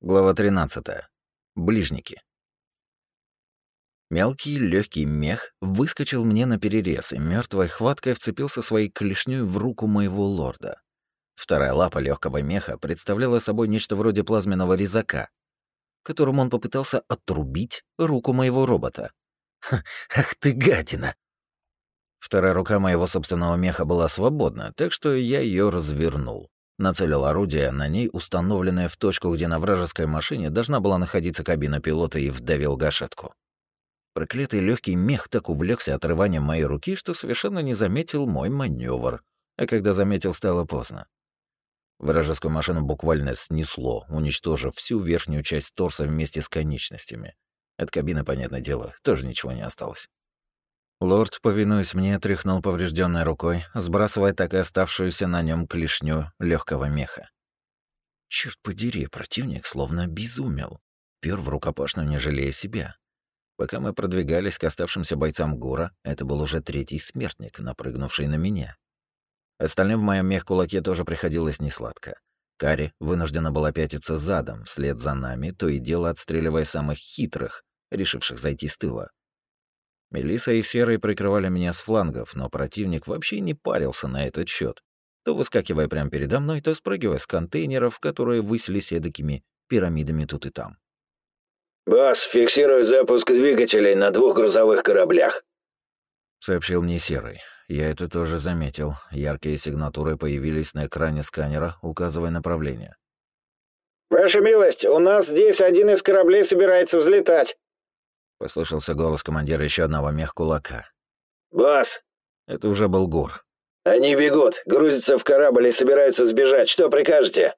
Глава 13. Ближники. Мелкий легкий мех выскочил мне на перерез и мертвой хваткой вцепился своей клешней в руку моего лорда. Вторая лапа легкого меха представляла собой нечто вроде плазменного резака, которым он попытался отрубить руку моего робота. «Ах ты гадина!» Вторая рука моего собственного меха была свободна, так что я ее развернул. Нацелил орудие на ней, установленное в точку, где на вражеской машине должна была находиться кабина пилота, и вдавил гашетку. Проклятый легкий мех так увлекся отрыванием моей руки, что совершенно не заметил мой маневр. А когда заметил, стало поздно. Вражескую машину буквально снесло, уничтожив всю верхнюю часть торса вместе с конечностями. От кабины, понятное дело, тоже ничего не осталось. Лорд, повинуясь мне, тряхнул поврежденной рукой, сбрасывая так и оставшуюся на нем клешню легкого меха. Черт подери, противник словно безумел. Пёр в рукопашную, не жалея себя. Пока мы продвигались к оставшимся бойцам Гора, это был уже третий смертник, напрыгнувший на меня. Остальным в моем мех-кулаке тоже приходилось несладко. Кари вынуждена была пятиться задом, вслед за нами, то и дело отстреливая самых хитрых, решивших зайти с тыла. Мелиса и Серый прикрывали меня с флангов, но противник вообще не парился на этот счет, то выскакивая прямо передо мной, то спрыгивая с контейнеров, которые высились эдакими пирамидами тут и там. «Босс, фиксирую запуск двигателей на двух грузовых кораблях», — сообщил мне Серый. Я это тоже заметил. Яркие сигнатуры появились на экране сканера, указывая направление. «Ваша милость, у нас здесь один из кораблей собирается взлетать». Послышался голос командира еще одного мех-кулака. «Босс!» Это уже был Гур. «Они бегут, грузятся в корабль и собираются сбежать. Что прикажете?»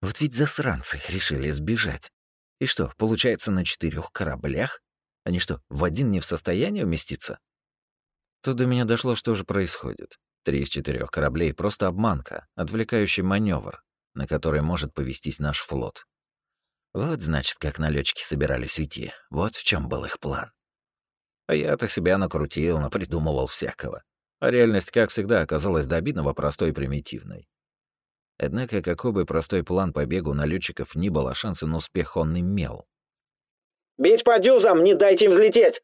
Вот ведь засранцы решили сбежать. И что, получается, на четырех кораблях? Они что, в один не в состоянии уместиться? Тут до меня дошло, что же происходит. Три из четырех кораблей — просто обманка, отвлекающий маневр, на который может повестись наш флот. Вот, значит, как налетчики собирались уйти. Вот в чем был их план. А я-то себя накрутил, напридумывал всякого. А реальность, как всегда, оказалась до обидного простой и примитивной. Однако, какой бы простой план побегу налетчиков ни было, шансы на успех он имел. «Бить по дюзам, не дайте им взлететь!»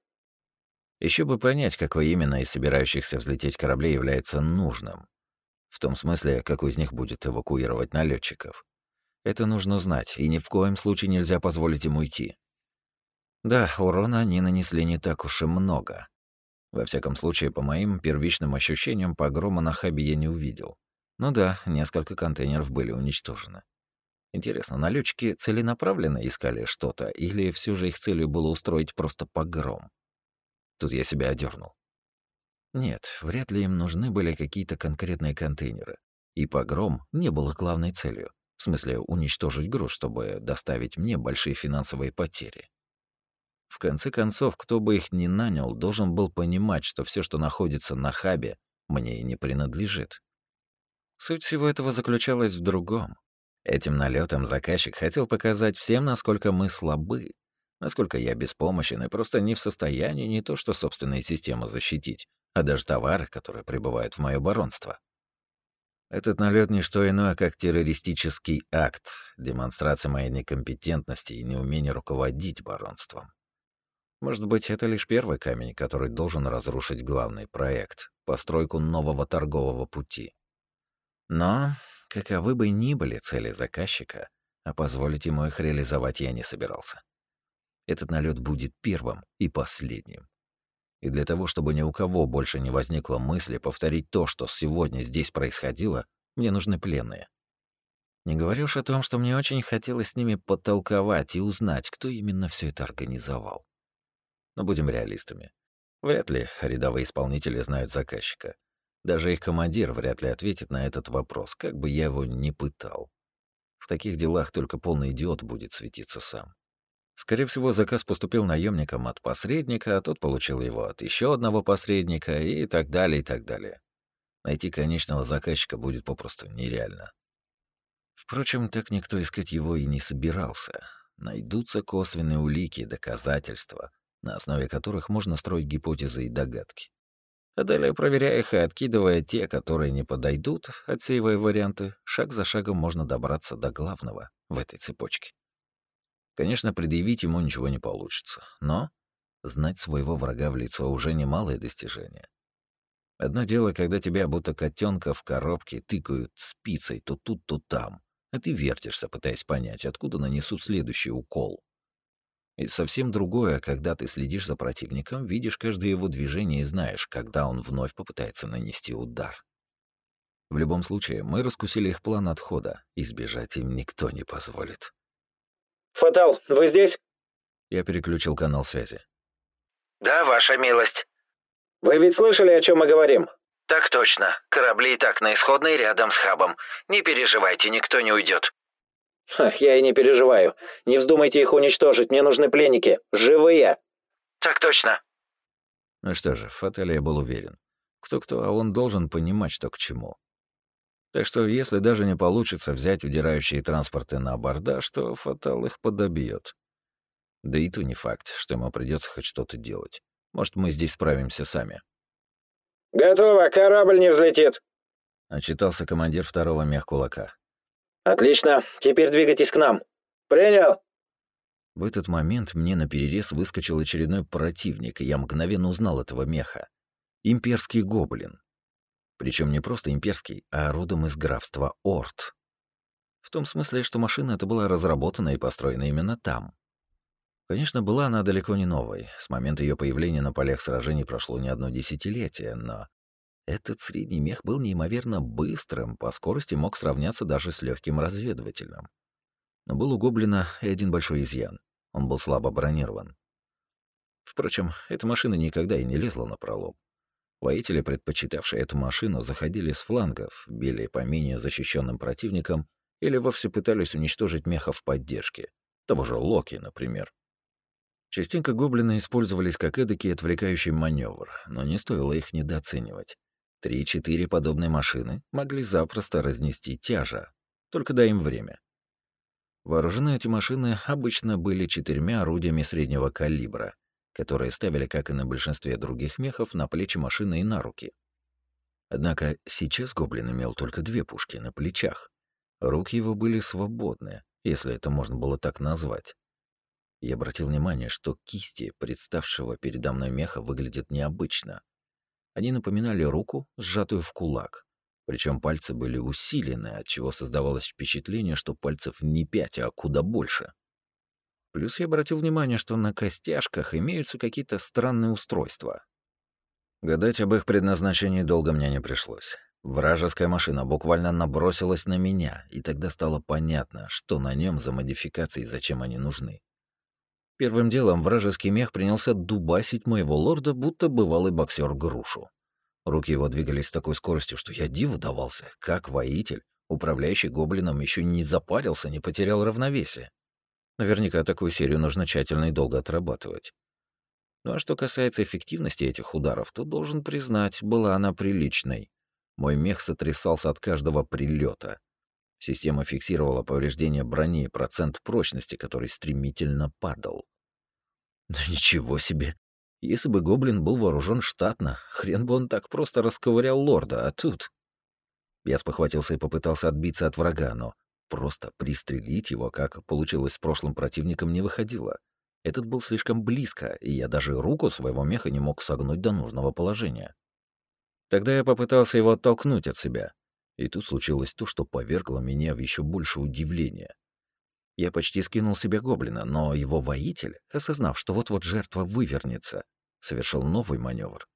Еще бы понять, какой именно из собирающихся взлететь кораблей является нужным. В том смысле, какой из них будет эвакуировать налетчиков. Это нужно знать, и ни в коем случае нельзя позволить ему уйти. Да, урона они нанесли не так уж и много. Во всяком случае, по моим первичным ощущениям, погрома на хабе я не увидел. Ну да, несколько контейнеров были уничтожены. Интересно, налетчики целенаправленно искали что-то, или все же их целью было устроить просто погром? Тут я себя одернул. Нет, вряд ли им нужны были какие-то конкретные контейнеры. И погром не было главной целью. В смысле, уничтожить груз, чтобы доставить мне большие финансовые потери. В конце концов, кто бы их ни нанял, должен был понимать, что все, что находится на хабе, мне и не принадлежит. Суть всего этого заключалась в другом. Этим налетом заказчик хотел показать всем, насколько мы слабы, насколько я беспомощен и просто не в состоянии не то что собственные системы защитить, а даже товары, которые прибывают в мое баронство. Этот налет не что иное, как террористический акт, демонстрация моей некомпетентности и неумения руководить баронством. Может быть, это лишь первый камень, который должен разрушить главный проект — постройку нового торгового пути. Но, каковы бы ни были цели заказчика, а позволить ему их реализовать я не собирался. Этот налет будет первым и последним. И для того, чтобы ни у кого больше не возникло мысли повторить то, что сегодня здесь происходило, мне нужны пленные. Не говорю уж о том, что мне очень хотелось с ними потолковать и узнать, кто именно все это организовал. Но будем реалистами. Вряд ли рядовые исполнители знают заказчика. Даже их командир вряд ли ответит на этот вопрос, как бы я его ни пытал. В таких делах только полный идиот будет светиться сам. Скорее всего, заказ поступил наемникам от посредника, а тот получил его от еще одного посредника и так далее, и так далее. Найти конечного заказчика будет попросту нереально. Впрочем, так никто искать его и не собирался. Найдутся косвенные улики, доказательства, на основе которых можно строить гипотезы и догадки. А далее, проверяя их и откидывая те, которые не подойдут, отсеивая варианты, шаг за шагом можно добраться до главного в этой цепочке. Конечно, предъявить ему ничего не получится, но знать своего врага в лицо уже немалое достижение. Одно дело, когда тебя будто котенка в коробке тыкают спицей то тут, то там, а ты вертишься, пытаясь понять, откуда нанесут следующий укол. И совсем другое, когда ты следишь за противником, видишь каждое его движение и знаешь, когда он вновь попытается нанести удар. В любом случае, мы раскусили их план отхода, избежать им никто не позволит. «Фатал, вы здесь?» Я переключил канал связи. «Да, ваша милость». «Вы ведь слышали, о чем мы говорим?» «Так точно. Корабли и так на исходной рядом с хабом. Не переживайте, никто не уйдет. Ха, я и не переживаю. Не вздумайте их уничтожить, мне нужны пленники. Живые!» «Так точно». Ну что же, в я был уверен. Кто-кто, а он должен понимать, что к чему. Так что, если даже не получится взять удирающие транспорты на абордаж, то Фатал их подобьет. Да и то не факт, что ему придется хоть что-то делать. Может, мы здесь справимся сами. «Готово, корабль не взлетит», — отчитался командир второго мехкулака. «Отлично, теперь двигайтесь к нам. Принял!» В этот момент мне на перерез выскочил очередной противник, и я мгновенно узнал этого меха. Имперский гоблин. Причем не просто имперский, а родом из графства Орт. В том смысле, что машина эта была разработана и построена именно там. Конечно, была она далеко не новой. С момента ее появления на полях сражений прошло не одно десятилетие, но этот средний мех был неимоверно быстрым, по скорости мог сравняться даже с легким разведывательным. Но был у Гоблина и один большой изъян. Он был слабо бронирован. Впрочем, эта машина никогда и не лезла на пролом. Воители, предпочитавшие эту машину, заходили с флангов, били по менее защищенным противникам или вовсе пытались уничтожить мехов в поддержке. Того же Локи, например. Частенько гоблины использовались как эдакий отвлекающий маневр, но не стоило их недооценивать. Три-четыре подобные машины могли запросто разнести тяжа, только дай им время. Вооружены эти машины обычно были четырьмя орудиями среднего калибра — которые ставили, как и на большинстве других мехов, на плечи машины и на руки. Однако сейчас гоблин имел только две пушки на плечах. Руки его были свободны, если это можно было так назвать. Я обратил внимание, что кисти представшего передо мной меха выглядят необычно. Они напоминали руку, сжатую в кулак. Причем пальцы были усилены, отчего создавалось впечатление, что пальцев не пять, а куда больше. Плюс я обратил внимание, что на костяшках имеются какие-то странные устройства. Гадать об их предназначении долго мне не пришлось. Вражеская машина буквально набросилась на меня, и тогда стало понятно, что на нем за модификации и зачем они нужны. Первым делом вражеский мех принялся дубасить моего лорда, будто бывалый боксер грушу. Руки его двигались с такой скоростью, что я диву давался, как воитель, управляющий гоблином, еще не запарился, не потерял равновесие. Наверняка такую серию нужно тщательно и долго отрабатывать. Ну а что касается эффективности этих ударов, то должен признать, была она приличной. Мой мех сотрясался от каждого прилета. Система фиксировала повреждение брони и процент прочности, который стремительно падал. Да ничего себе. Если бы гоблин был вооружен штатно, хрен бы он так просто расковырял лорда, а тут... Я спохватился и попытался отбиться от врага, но Просто пристрелить его, как получилось с прошлым противником, не выходило. Этот был слишком близко, и я даже руку своего меха не мог согнуть до нужного положения. Тогда я попытался его оттолкнуть от себя. И тут случилось то, что повергло меня в еще больше удивления. Я почти скинул себе гоблина, но его воитель, осознав, что вот-вот жертва вывернется, совершил новый маневр.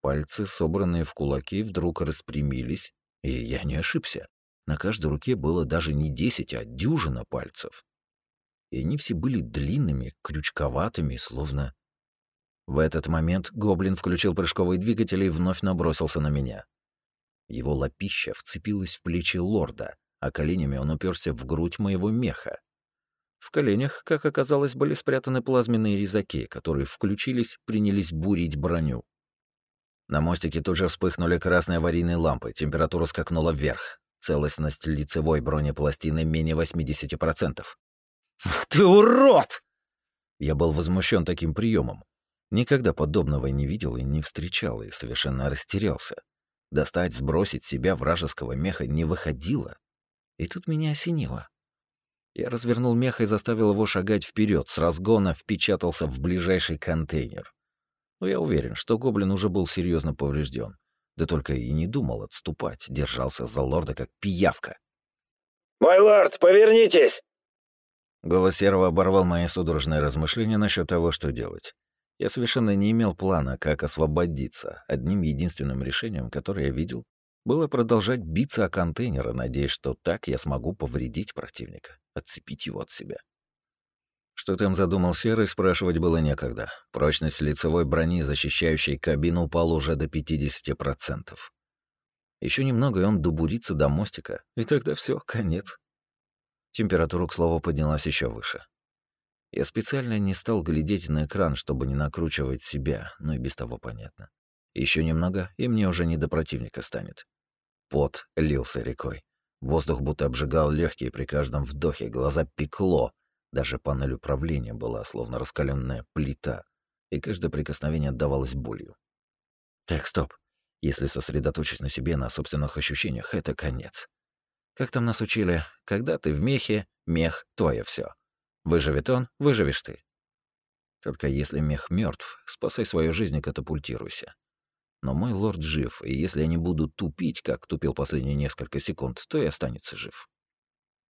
Пальцы, собранные в кулаки, вдруг распрямились, и я не ошибся. На каждой руке было даже не десять, а дюжина пальцев. И они все были длинными, крючковатыми, словно... В этот момент гоблин включил прыжковые двигатели и вновь набросился на меня. Его лапища вцепилась в плечи лорда, а коленями он уперся в грудь моего меха. В коленях, как оказалось, были спрятаны плазменные резаки, которые включились, принялись бурить броню. На мостике тут же вспыхнули красные аварийные лампы, температура скакнула вверх. Целостность лицевой бронепластины менее 80%. «Ух ты, урод!» Я был возмущен таким приемом. Никогда подобного не видел и не встречал, и совершенно растерялся. Достать, сбросить себя вражеского меха не выходило. И тут меня осенило. Я развернул мех и заставил его шагать вперед, с разгона впечатался в ближайший контейнер. Но я уверен, что гоблин уже был серьезно поврежден. Да только и не думал отступать, держался за лорда как пиявка. «Мой лорд, повернитесь!» Голос Серого оборвал мои судорожные размышления насчет того, что делать. Я совершенно не имел плана, как освободиться. Одним единственным решением, которое я видел, было продолжать биться о контейнеры, надеясь, что так я смогу повредить противника, отцепить его от себя. Что там задумал Серый, спрашивать было некогда. Прочность лицевой брони, защищающей кабину, упала уже до 50%. Еще немного, и он добурится до мостика, и тогда все, конец. Температура, к слову, поднялась еще выше. Я специально не стал глядеть на экран, чтобы не накручивать себя, но и без того понятно. Еще немного, и мне уже не до противника станет. Пот лился рекой. Воздух будто обжигал легкие при каждом вдохе, глаза пекло. Даже панель управления была словно раскаленная плита, и каждое прикосновение отдавалось болью. Так, стоп. Если сосредоточить на себе, на собственных ощущениях, это конец. Как там нас учили? Когда ты в мехе, мех — твое все. Выживет он, выживешь ты. Только если мех мертв, спасай свою жизнь и катапультируйся. Но мой лорд жив, и если я не буду тупить, как тупил последние несколько секунд, то и останется жив.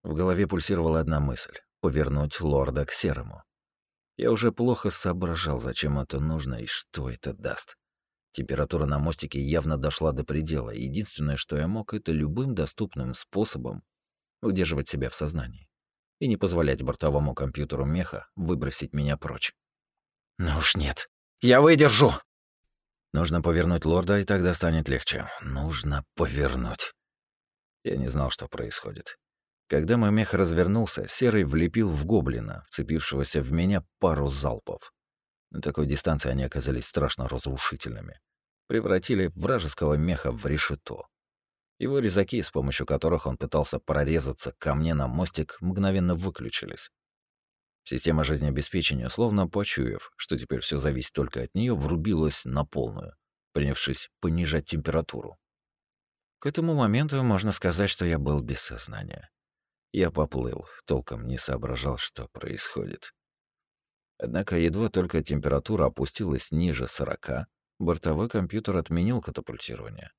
В голове пульсировала одна мысль — повернуть лорда к серому. Я уже плохо соображал, зачем это нужно и что это даст. Температура на мостике явно дошла до предела, единственное, что я мог, это любым доступным способом удерживать себя в сознании и не позволять бортовому компьютеру меха выбросить меня прочь. Ну уж нет. Я выдержу! Нужно повернуть лорда, и тогда станет легче. Нужно повернуть. Я не знал, что происходит. Когда мой мех развернулся, Серый влепил в гоблина, вцепившегося в меня пару залпов. На такой дистанции они оказались страшно разрушительными. Превратили вражеского меха в решето. Его резаки, с помощью которых он пытался прорезаться ко мне на мостик, мгновенно выключились. Система жизнеобеспечения, словно почуяв, что теперь все зависит только от нее, врубилась на полную, принявшись понижать температуру. К этому моменту можно сказать, что я был без сознания. Я поплыл, толком не соображал, что происходит. Однако едва только температура опустилась ниже 40, бортовой компьютер отменил катапультирование.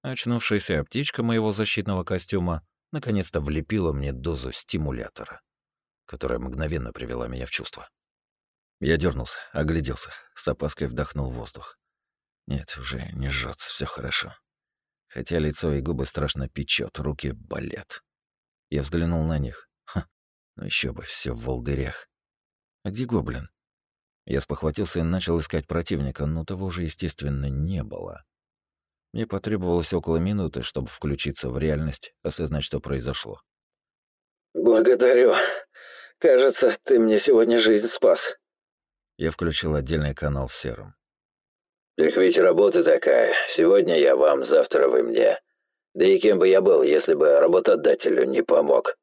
Очнувшаяся птичка моего защитного костюма наконец-то влепила мне дозу стимулятора которая мгновенно привела меня в чувство. Я дернулся, огляделся, с опаской вдохнул воздух. Нет, уже не жжется, все хорошо. Хотя лицо и губы страшно печет, руки болят. Я взглянул на них. Ха, ну еще бы, все в волдырях. А где гоблин? Я спохватился и начал искать противника, но того же, естественно, не было. Мне потребовалось около минуты, чтобы включиться в реальность, осознать, что произошло. «Благодарю. Кажется, ты мне сегодня жизнь спас». Я включил отдельный канал с серым. «Так ведь работа такая. Сегодня я вам, завтра вы мне. Да и кем бы я был, если бы работодателю не помог?»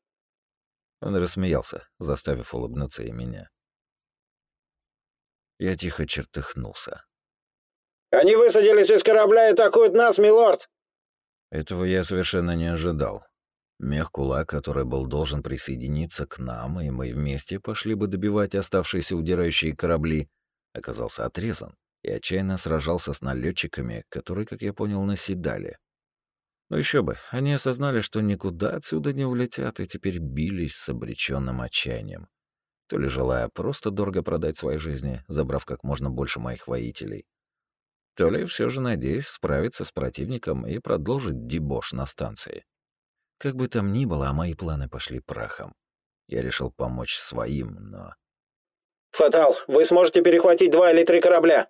Он рассмеялся, заставив улыбнуться и меня. Я тихо чертыхнулся. «Они высадились из корабля и атакуют нас, милорд!» Этого я совершенно не ожидал. Мех-кулак, который был должен присоединиться к нам, и мы вместе пошли бы добивать оставшиеся удирающие корабли, оказался отрезан и отчаянно сражался с налетчиками, которые, как я понял, наседали. Но еще бы, они осознали, что никуда отсюда не улетят, и теперь бились с обреченным отчаянием. То ли желая просто дорого продать свои жизни, забрав как можно больше моих воителей, то ли все же надеясь справиться с противником и продолжить дебош на станции. Как бы там ни было, а мои планы пошли прахом. Я решил помочь своим, но... «Фатал, вы сможете перехватить два или три корабля?»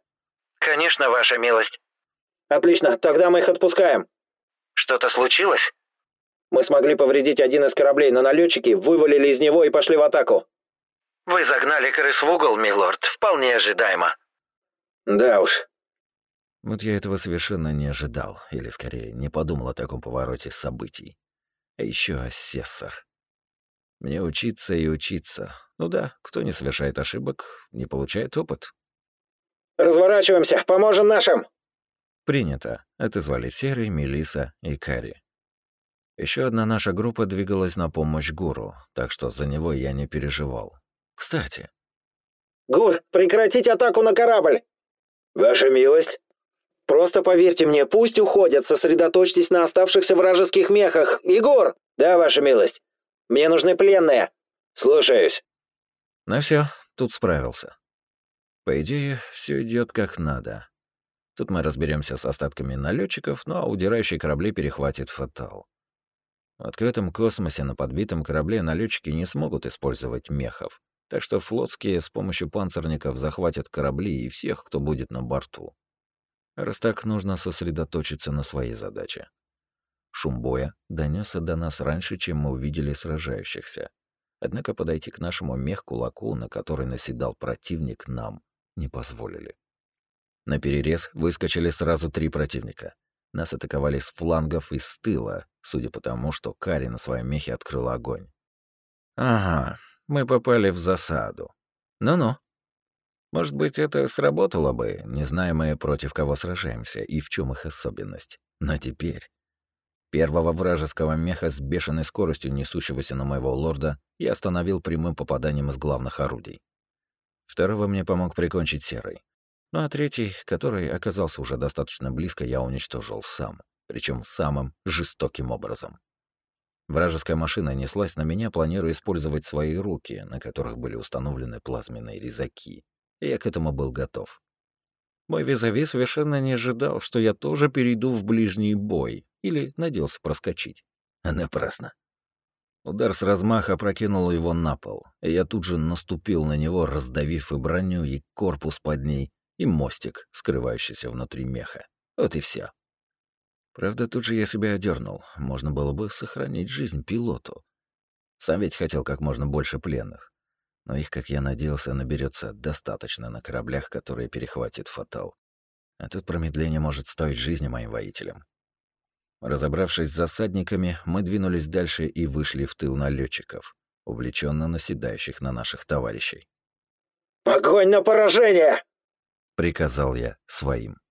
«Конечно, ваша милость». «Отлично, тогда мы их отпускаем». «Что-то случилось?» «Мы смогли повредить один из кораблей, но налетчики вывалили из него и пошли в атаку». «Вы загнали крыс в угол, милорд, вполне ожидаемо». «Да уж». Вот я этого совершенно не ожидал, или скорее не подумал о таком повороте событий. А еще асессор. Мне учиться и учиться. Ну да, кто не совершает ошибок, не получает опыт. «Разворачиваемся, поможем нашим!» «Принято», — отозвали Серый, Мелиса и Кари. Еще одна наша группа двигалась на помощь Гуру, так что за него я не переживал. Кстати. «Гур, прекратить атаку на корабль!» «Ваша милость!» «Просто поверьте мне, пусть уходят, сосредоточьтесь на оставшихся вражеских мехах. Егор!» «Да, ваша милость!» «Мне нужны пленные!» «Слушаюсь!» Ну все, тут справился. По идее, все идет как надо. Тут мы разберемся с остатками налетчиков, ну а удирающие корабли перехватит Фатал. В открытом космосе на подбитом корабле налетчики не смогут использовать мехов, так что флотские с помощью панцирников захватят корабли и всех, кто будет на борту. Раз так, нужно сосредоточиться на своей задаче. Шум боя донесся до нас раньше, чем мы увидели сражающихся. Однако подойти к нашему мех-кулаку, на который наседал противник, нам не позволили. На перерез выскочили сразу три противника. Нас атаковали с флангов и с тыла, судя по тому, что Кари на своем мехе открыл огонь. Ага, мы попали в засаду. Ну-ну. Может быть, это сработало бы, не зная мы, против кого сражаемся и в чем их особенность. Но теперь... Первого вражеского меха с бешеной скоростью, несущегося на моего лорда, я остановил прямым попаданием из главных орудий. Второго мне помог прикончить Серый. Ну а третий, который оказался уже достаточно близко, я уничтожил сам, причем самым жестоким образом. Вражеская машина неслась на меня, планируя использовать свои руки, на которых были установлены плазменные резаки. И я к этому был готов. Мой визави совершенно не ожидал, что я тоже перейду в ближний бой или надеялся проскочить. А напрасно. Удар с размаха прокинул его на пол, и я тут же наступил на него, раздавив и броню, и корпус под ней, и мостик, скрывающийся внутри меха. Вот и все. Правда, тут же я себя одернул. Можно было бы сохранить жизнь пилоту. Сам ведь хотел как можно больше пленных. Но их, как я надеялся, наберется достаточно на кораблях, которые перехватит Фатал. А тут промедление может стоить жизни моим воителям. Разобравшись с засадниками, мы двинулись дальше и вышли в тыл налетчиков, увлеченно наседающих на наших товарищей. «Огонь на поражение!» Приказал я своим.